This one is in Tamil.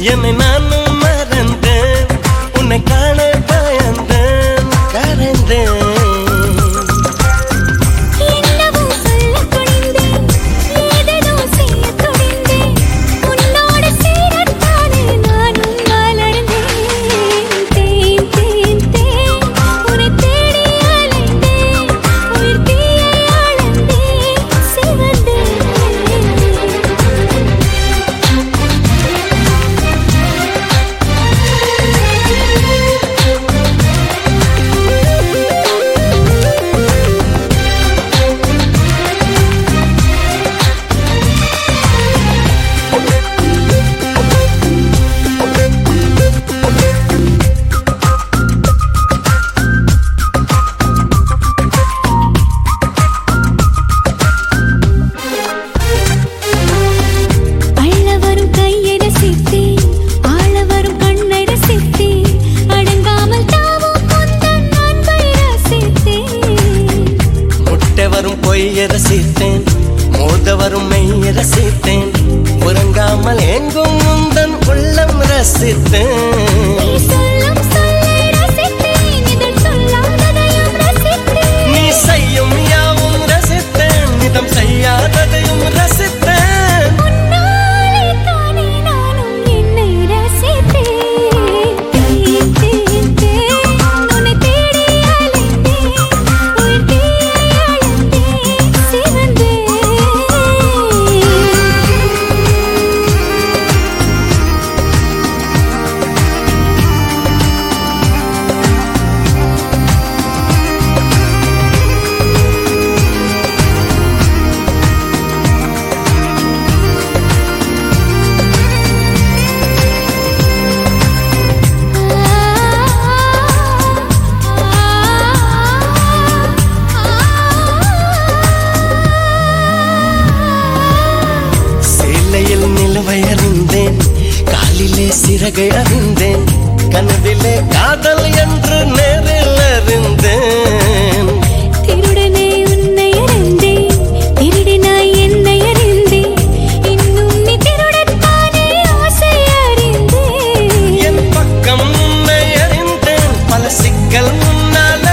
llenen பொய்ய ரசித்தேன். மோத வரும் மெய்ய ரசித்தேன். உறங்காமல் எங்கும் முந்தன் உள்ளம் ரசித்தேன். கனவிலே சிறகை அறிந்தேன் கனவிலே காதல் என்று நேரில் அறிந்தேன். திருடனே உன்னை அறிந்தேன் திருடினாய் என்னை அறிந்தேன் இன்னும் நீ திருடத்தானே ஆசை அறிந்தேன். என் பக்கம் உன்னை அறிந்தேன். பல சிக்கல் முன்னால்